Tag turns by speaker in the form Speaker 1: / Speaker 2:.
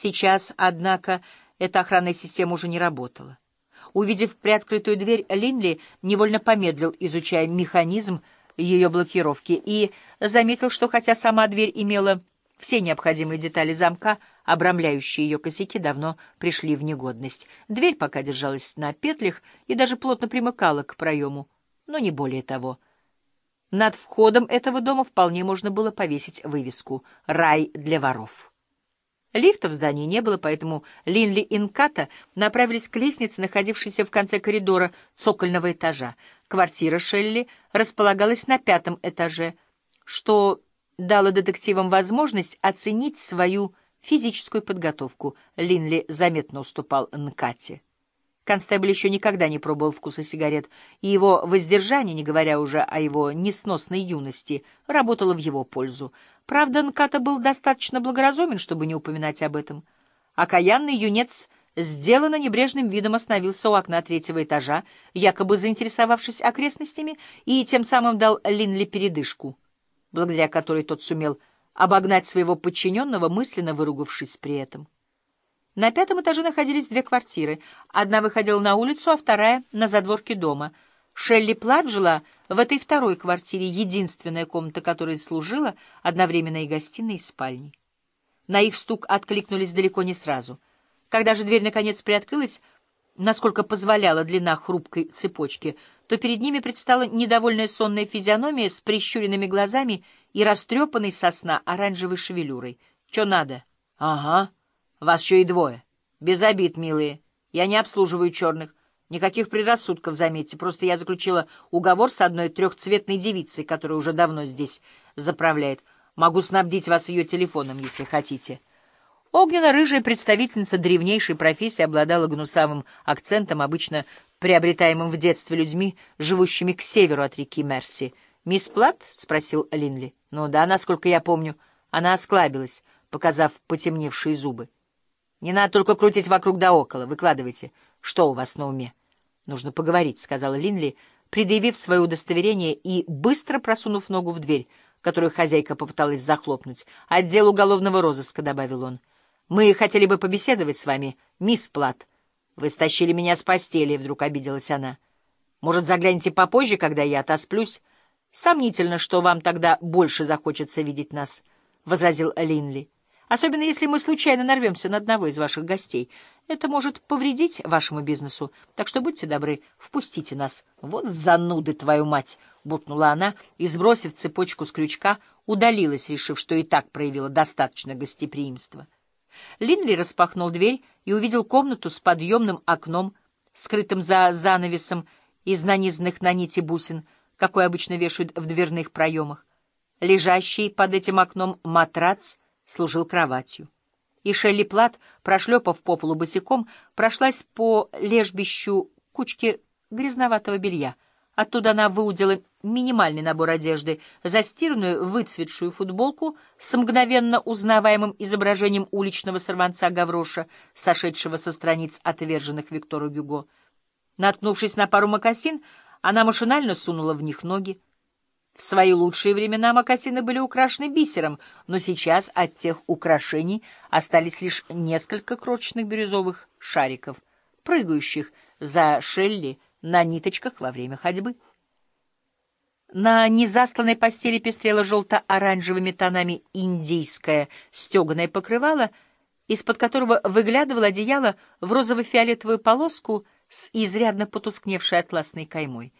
Speaker 1: Сейчас, однако, эта охранная система уже не работала. Увидев приоткрытую дверь, Линли невольно помедлил, изучая механизм ее блокировки, и заметил, что хотя сама дверь имела все необходимые детали замка, обрамляющие ее косяки, давно пришли в негодность. Дверь пока держалась на петлях и даже плотно примыкала к проему, но не более того. Над входом этого дома вполне можно было повесить вывеску «Рай для воров». Лифта в здании не было, поэтому Линли и Нката направились к лестнице, находившейся в конце коридора цокольного этажа. Квартира Шелли располагалась на пятом этаже, что дало детективам возможность оценить свою физическую подготовку. Линли заметно уступал Нкате. Констебль еще никогда не пробовал вкуса сигарет, и его воздержание, не говоря уже о его несносной юности, работало в его пользу. Правда, Нката был достаточно благоразумен, чтобы не упоминать об этом. Окаянный юнец сделанно небрежным видом остановился у окна третьего этажа, якобы заинтересовавшись окрестностями, и тем самым дал Линли передышку, благодаря которой тот сумел обогнать своего подчиненного, мысленно выругавшись при этом. На пятом этаже находились две квартиры. Одна выходила на улицу, а вторая — на задворке дома. Шелли Плат жила в этой второй квартире, единственная комната которой служила одновременно и гостиной, и спальней. На их стук откликнулись далеко не сразу. Когда же дверь наконец приоткрылась, насколько позволяла длина хрупкой цепочки, то перед ними предстала недовольная сонная физиономия с прищуренными глазами и растрепанной сосна оранжевой шевелюрой. — Чё надо? — Ага. Вас еще и двое. Без обид, милые. Я не обслуживаю черных. Никаких предрассудков, заметьте. Просто я заключила уговор с одной трехцветной девицей, которая уже давно здесь заправляет. Могу снабдить вас ее телефоном, если хотите. Огненно-рыжая представительница древнейшей профессии обладала гнусавым акцентом, обычно приобретаемым в детстве людьми, живущими к северу от реки Мерси. «Мисс Плат?» — спросил Линли. «Ну да, насколько я помню». Она осклабилась, показав потемневшие зубы. Не надо только крутить вокруг да около. Выкладывайте, что у вас на уме. Нужно поговорить, — сказала Линли, предъявив свое удостоверение и быстро просунув ногу в дверь, которую хозяйка попыталась захлопнуть. «Отдел уголовного розыска», — добавил он. «Мы хотели бы побеседовать с вами, мисс Плат. Вы стащили меня с постели», — вдруг обиделась она. «Может, загляните попозже, когда я отосплюсь? Сомнительно, что вам тогда больше захочется видеть нас», — возразил Линли. Особенно если мы случайно нарвемся на одного из ваших гостей. Это может повредить вашему бизнесу. Так что будьте добры, впустите нас. Вот зануды, твою мать! — буркнула она и, сбросив цепочку с крючка, удалилась, решив, что и так проявила достаточно гостеприимства. Линли распахнул дверь и увидел комнату с подъемным окном, скрытым за занавесом из нанизанных на нити бусин, какой обычно вешают в дверных проемах. Лежащий под этим окном матрац — служил кроватью. И Шелли Плат, прошлепав по полу босиком, прошлась по лежбищу кучки грязноватого белья. Оттуда она выудила минимальный набор одежды, застиранную выцветшую футболку с мгновенно узнаваемым изображением уличного сорванца Гавроша, сошедшего со страниц отверженных Виктору Гюго. Наткнувшись на пару мокасин, она машинально сунула в них ноги. В свои лучшие времена мокасины были украшены бисером, но сейчас от тех украшений остались лишь несколько крошечных бирюзовых шариков, прыгающих за Шелли на ниточках во время ходьбы. На незастланной постели пестрело желто-оранжевыми тонами индийское стеганое покрывало, из-под которого выглядывало одеяло в розово-фиолетовую полоску с изрядно потускневшей атласной каймой.